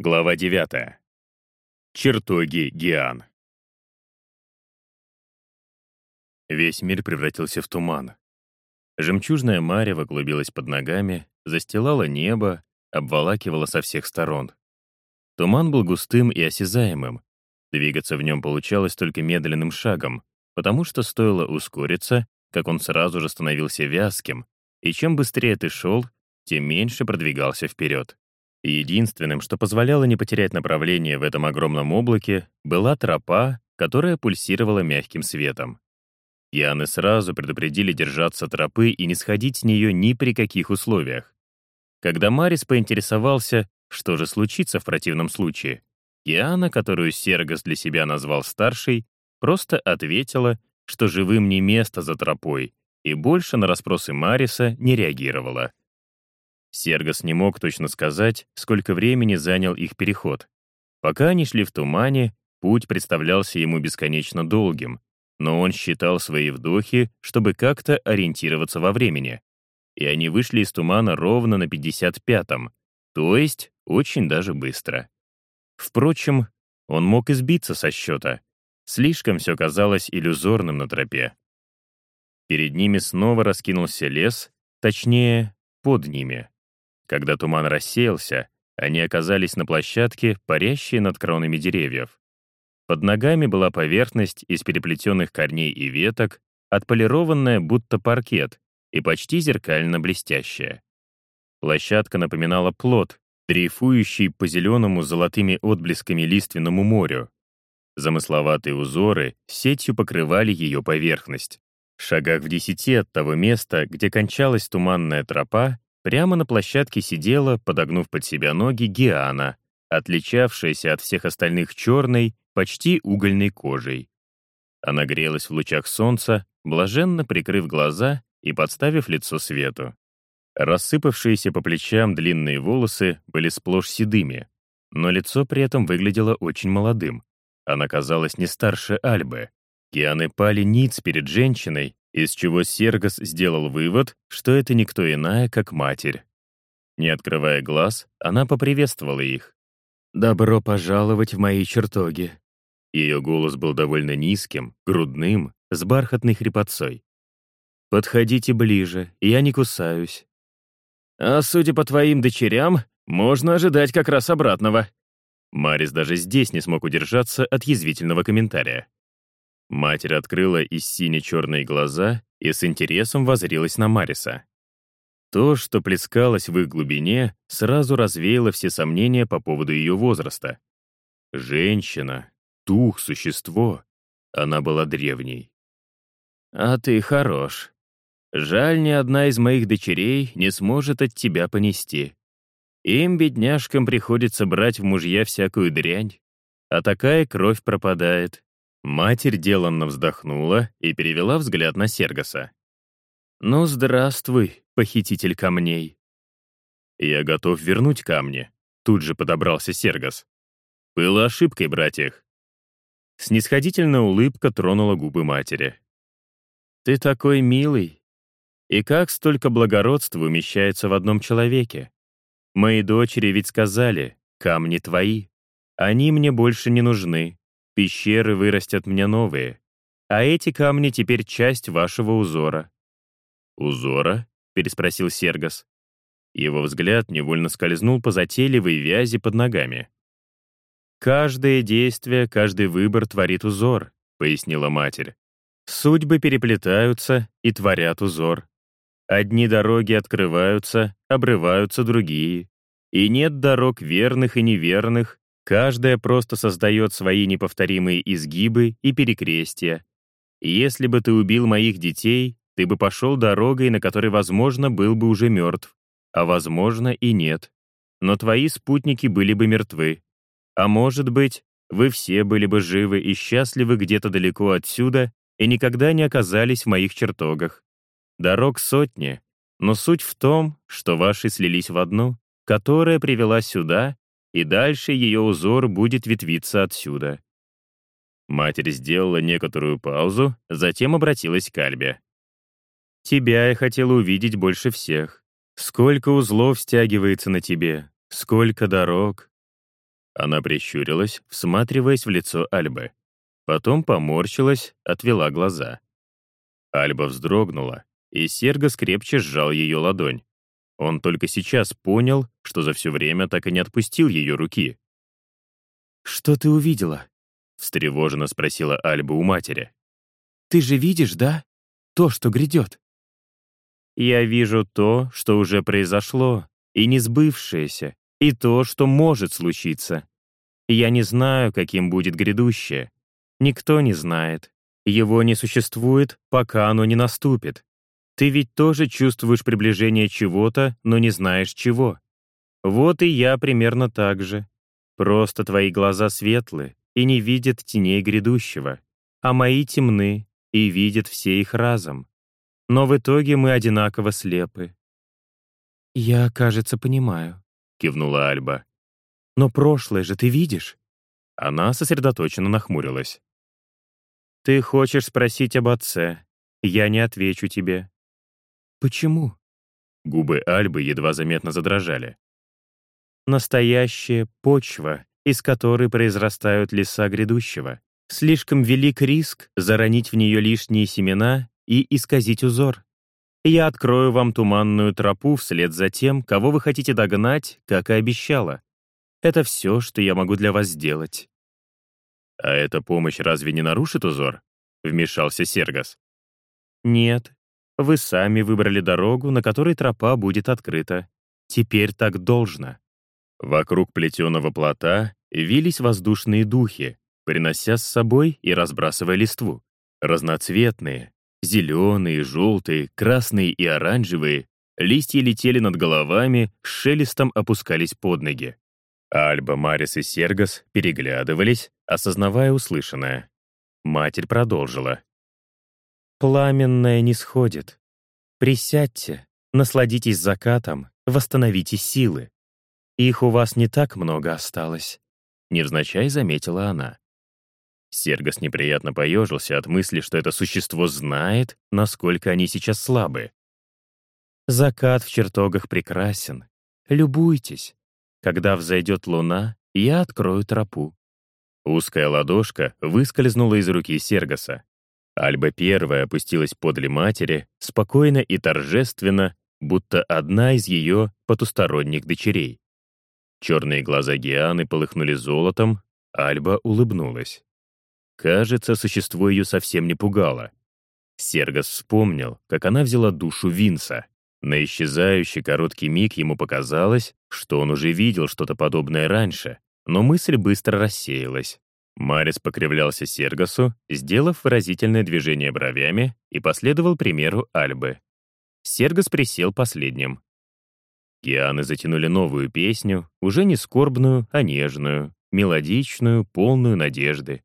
Глава 9. Чертоги Гиан. Весь мир превратился в туман. Жемчужная марево клубилась под ногами, застилала небо, обволакивала со всех сторон. Туман был густым и осязаемым. Двигаться в нем получалось только медленным шагом, потому что стоило ускориться, как он сразу же становился вязким, и чем быстрее ты шел, тем меньше продвигался вперед. Единственным, что позволяло не потерять направление в этом огромном облаке, была тропа, которая пульсировала мягким светом. Яны сразу предупредили держаться тропы и не сходить с нее ни при каких условиях. Когда Марис поинтересовался, что же случится в противном случае, Яна, которую Сергас для себя назвал старшей, просто ответила, что живым не место за тропой, и больше на расспросы Мариса не реагировала. Сергос не мог точно сказать, сколько времени занял их переход. Пока они шли в тумане, путь представлялся ему бесконечно долгим, но он считал свои вдохи, чтобы как-то ориентироваться во времени. И они вышли из тумана ровно на 55-м, то есть очень даже быстро. Впрочем, он мог избиться со счета. Слишком все казалось иллюзорным на тропе. Перед ними снова раскинулся лес, точнее, под ними. Когда туман рассеялся, они оказались на площадке, парящей над кронами деревьев. Под ногами была поверхность из переплетенных корней и веток, отполированная будто паркет и почти зеркально блестящая. Площадка напоминала плод, дрейфующий по зеленому золотыми отблесками лиственному морю. Замысловатые узоры сетью покрывали ее поверхность. В шагах в десяти от того места, где кончалась туманная тропа, Прямо на площадке сидела, подогнув под себя ноги, Гиана, отличавшаяся от всех остальных черной, почти угольной кожей. Она грелась в лучах солнца, блаженно прикрыв глаза и подставив лицо свету. Рассыпавшиеся по плечам длинные волосы были сплошь седыми, но лицо при этом выглядело очень молодым. Она казалась не старше Альбы. Кианы пали ниц перед женщиной, из чего Сергос сделал вывод, что это никто иная, как матерь. Не открывая глаз, она поприветствовала их. «Добро пожаловать в мои чертоги». Ее голос был довольно низким, грудным, с бархатной хрипотцой. «Подходите ближе, я не кусаюсь». «А судя по твоим дочерям, можно ожидать как раз обратного». Марис даже здесь не смог удержаться от язвительного комментария. Матерь открыла из сине-черные глаза и с интересом возрилась на Мариса. То, что плескалось в их глубине, сразу развеяло все сомнения по поводу ее возраста. Женщина, дух, существо. Она была древней. «А ты хорош. Жаль, ни одна из моих дочерей не сможет от тебя понести. Им, бедняжкам, приходится брать в мужья всякую дрянь, а такая кровь пропадает. Матерь деланно вздохнула и перевела взгляд на Сергоса. «Ну, здравствуй, похититель камней». «Я готов вернуть камни», — тут же подобрался Сергос. «Было ошибкой брать их». Снисходительная улыбка тронула губы матери. «Ты такой милый. И как столько благородства умещается в одном человеке? Мои дочери ведь сказали, камни твои. Они мне больше не нужны пещеры вырастят мне новые, а эти камни теперь часть вашего узора». «Узора?» — переспросил Сергос. Его взгляд невольно скользнул по затейливой вязи под ногами. «Каждое действие, каждый выбор творит узор», — пояснила матерь. «Судьбы переплетаются и творят узор. Одни дороги открываются, обрываются другие. И нет дорог верных и неверных, Каждая просто создает свои неповторимые изгибы и перекрестия. если бы ты убил моих детей, ты бы пошел дорогой, на которой, возможно, был бы уже мертв, а, возможно, и нет. Но твои спутники были бы мертвы. А может быть, вы все были бы живы и счастливы где-то далеко отсюда и никогда не оказались в моих чертогах. Дорог сотни, но суть в том, что ваши слились в одну, которая привела сюда и дальше ее узор будет ветвиться отсюда. Матерь сделала некоторую паузу, затем обратилась к Альбе. «Тебя я хотела увидеть больше всех. Сколько узлов стягивается на тебе, сколько дорог. Она прищурилась, всматриваясь в лицо Альбы. Потом поморщилась, отвела глаза. Альба вздрогнула, и Серго скрепче сжал ее ладонь. Он только сейчас понял, что за все время так и не отпустил ее руки. «Что ты увидела?» — встревоженно спросила Альба у матери. «Ты же видишь, да? То, что грядет». «Я вижу то, что уже произошло, и не сбывшееся, и то, что может случиться. Я не знаю, каким будет грядущее. Никто не знает. Его не существует, пока оно не наступит. Ты ведь тоже чувствуешь приближение чего-то, но не знаешь чего. Вот и я примерно так же. Просто твои глаза светлы и не видят теней грядущего, а мои темны и видят все их разом. Но в итоге мы одинаково слепы. «Я, кажется, понимаю», — кивнула Альба. «Но прошлое же ты видишь?» Она сосредоточенно нахмурилась. «Ты хочешь спросить об отце. Я не отвечу тебе». «Почему?» Губы Альбы едва заметно задрожали. «Настоящая почва, из которой произрастают леса грядущего. Слишком велик риск заронить в нее лишние семена и исказить узор. Я открою вам туманную тропу вслед за тем, кого вы хотите догнать, как и обещала. Это все, что я могу для вас сделать». «А эта помощь разве не нарушит узор?» — вмешался Сергас. «Нет. Вы сами выбрали дорогу, на которой тропа будет открыта. Теперь так должно». Вокруг плетеного плота вились воздушные духи, принося с собой и разбрасывая листву. Разноцветные, зеленые, желтые, красные и оранжевые, листья летели над головами, шелестом опускались под ноги. Альба, Марис и Сергас переглядывались, осознавая услышанное. Матерь продолжила. «Пламенное не сходит. Присядьте, насладитесь закатом, восстановите силы. Их у вас не так много осталось», — невзначай заметила она. Сергас неприятно поежился от мысли, что это существо знает, насколько они сейчас слабы. «Закат в чертогах прекрасен. Любуйтесь. Когда взойдет луна, я открою тропу». Узкая ладошка выскользнула из руки Сергаса. Альба первая опустилась подле матери, спокойно и торжественно, будто одна из ее потусторонних дочерей. Черные глаза Гианы полыхнули золотом, Альба улыбнулась. Кажется, существо ее совсем не пугало. Сергас вспомнил, как она взяла душу Винса. На исчезающий короткий миг ему показалось, что он уже видел что-то подобное раньше, но мысль быстро рассеялась. Марис покривлялся Сергасу, сделав выразительное движение бровями и последовал примеру Альбы. Сергас присел последним. Гианы затянули новую песню, уже не скорбную, а нежную, мелодичную, полную надежды.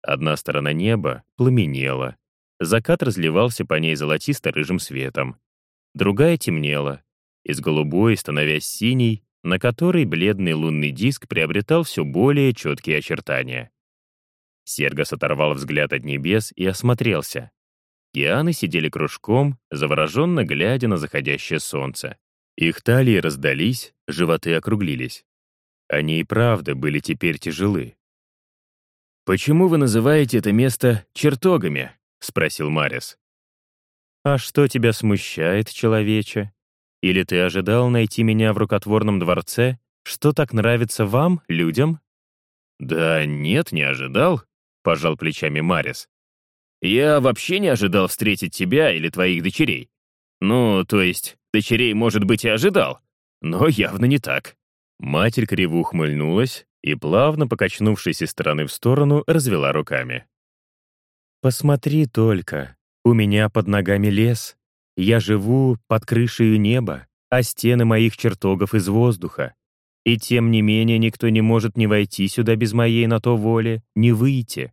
Одна сторона неба пламенела. Закат разливался по ней золотисто-рыжим светом. Другая темнела, из голубой становясь синей, на которой бледный лунный диск приобретал все более четкие очертания. Сергас оторвал взгляд от небес и осмотрелся. Гианы сидели кружком, завороженно глядя на заходящее солнце. Их талии раздались, животы округлились. Они и правда были теперь тяжелы. «Почему вы называете это место чертогами?» — спросил Марис. «А что тебя смущает, человече? Или ты ожидал найти меня в рукотворном дворце, что так нравится вам, людям?» «Да нет, не ожидал», — пожал плечами Марис. «Я вообще не ожидал встретить тебя или твоих дочерей. Ну, то есть, дочерей, может быть, и ожидал, но явно не так». Матерь криво ухмыльнулась, и, плавно покачнувшись из стороны в сторону, развела руками. «Посмотри только, у меня под ногами лес. Я живу под крышей неба, а стены моих чертогов из воздуха. И тем не менее никто не может ни войти сюда без моей на то воли, ни выйти.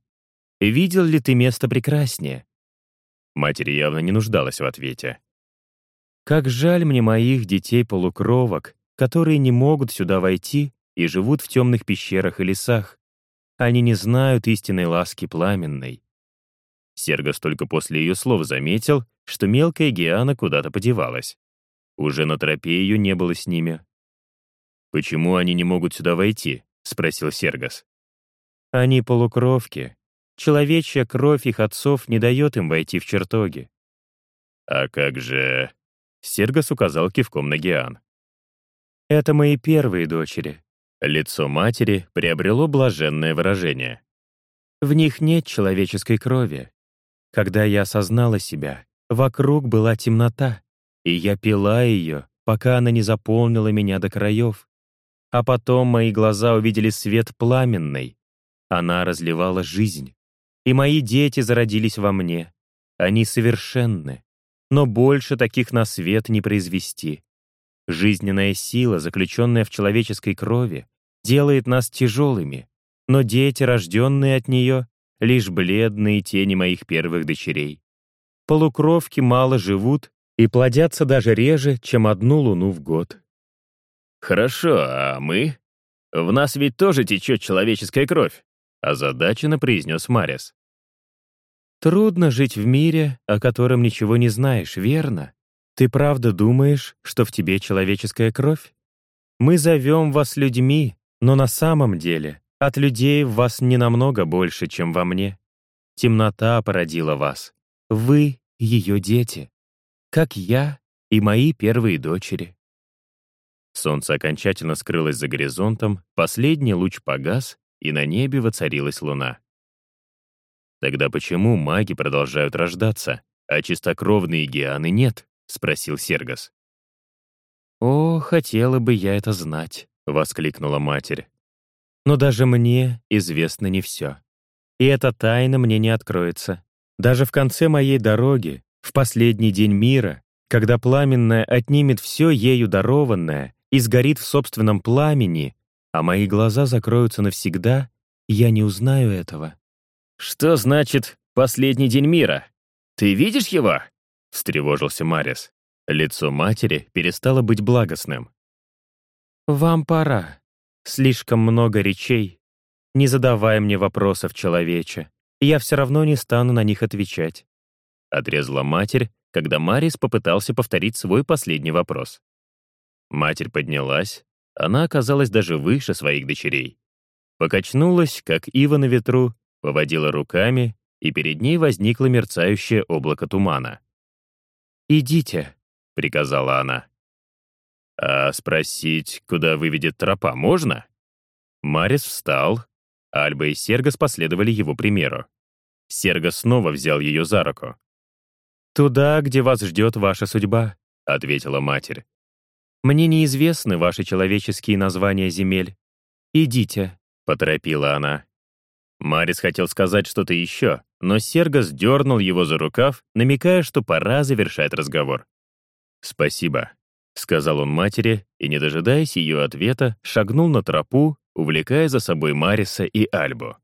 Видел ли ты место прекраснее?» Матерь явно не нуждалась в ответе. «Как жаль мне моих детей-полукровок, которые не могут сюда войти и живут в темных пещерах и лесах. Они не знают истинной ласки пламенной. Сергос только после ее слов заметил, что мелкая Гиана куда-то подевалась. Уже на тропе ее не было с ними. «Почему они не могут сюда войти?» — спросил Сергас. «Они полукровки. Человечья кровь их отцов не дает им войти в чертоги». «А как же...» Сергас указал кивком на Геан. «Это мои первые дочери». Лицо матери приобрело блаженное выражение. В них нет человеческой крови. Когда я осознала себя, вокруг была темнота, и я пила ее, пока она не заполнила меня до краев. А потом мои глаза увидели свет пламенный. Она разливала жизнь. И мои дети зародились во мне. Они совершенны. Но больше таких на свет не произвести. Жизненная сила, заключенная в человеческой крови, делает нас тяжелыми, но дети, рожденные от нее, лишь бледные тени моих первых дочерей. Полукровки мало живут и плодятся даже реже, чем одну луну в год. «Хорошо, а мы? В нас ведь тоже течет человеческая кровь», озадаченно произнес Марис. Трудно жить в мире, о котором ничего не знаешь, верно? Ты правда думаешь, что в тебе человеческая кровь? Мы зовем вас людьми, но на самом деле от людей в вас не намного больше, чем во мне. Темнота породила вас. Вы — ее дети. Как я и мои первые дочери. Солнце окончательно скрылось за горизонтом, последний луч погас, и на небе воцарилась луна. «Тогда почему маги продолжают рождаться, а чистокровные гианы нет?» — спросил Сергас. «О, хотела бы я это знать», — воскликнула матерь. «Но даже мне известно не все. И эта тайна мне не откроется. Даже в конце моей дороги, в последний день мира, когда пламенное отнимет все ею дарованное и сгорит в собственном пламени, а мои глаза закроются навсегда, я не узнаю этого. «Что значит «последний день мира»? Ты видишь его?» — встревожился Марис. Лицо матери перестало быть благостным. «Вам пора. Слишком много речей. Не задавай мне вопросов, человече. Я все равно не стану на них отвечать». Отрезала матерь, когда Марис попытался повторить свой последний вопрос. Матерь поднялась, она оказалась даже выше своих дочерей. Покачнулась, как ива на ветру, поводила руками, и перед ней возникло мерцающее облако тумана. «Идите», — приказала она. «А спросить, куда выведет тропа, можно?» Марис встал, Альба и Сергас последовали его примеру. Сергас снова взял ее за руку. «Туда, где вас ждет ваша судьба», — ответила матерь. «Мне неизвестны ваши человеческие названия земель. Идите», — поторопила она. Марис хотел сказать что-то еще, но Сергас дернул его за рукав, намекая, что пора завершать разговор. «Спасибо», — сказал он матери, и, не дожидаясь ее ответа, шагнул на тропу, увлекая за собой Мариса и Альбу.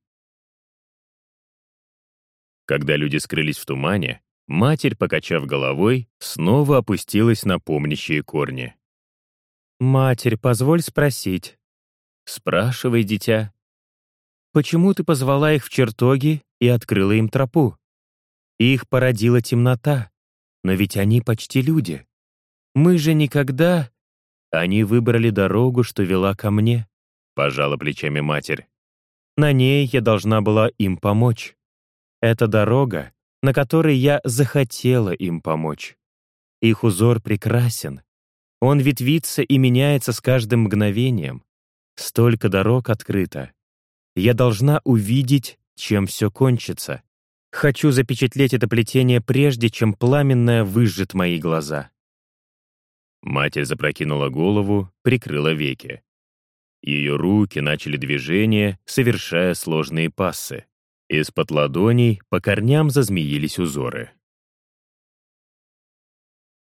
Когда люди скрылись в тумане, матерь, покачав головой, снова опустилась на помнящие корни. «Матерь, позволь спросить». «Спрашивай, дитя», Почему ты позвала их в чертоги и открыла им тропу? Их породила темнота, но ведь они почти люди. Мы же никогда... Они выбрали дорогу, что вела ко мне, — пожала плечами матерь. На ней я должна была им помочь. Это дорога, на которой я захотела им помочь. Их узор прекрасен. Он ветвится и меняется с каждым мгновением. Столько дорог открыто, я должна увидеть, чем все кончится. Хочу запечатлеть это плетение прежде, чем пламенное выжжет мои глаза. Матерь запрокинула голову, прикрыла веки. Ее руки начали движение, совершая сложные пассы. Из-под ладоней по корням зазмеились узоры.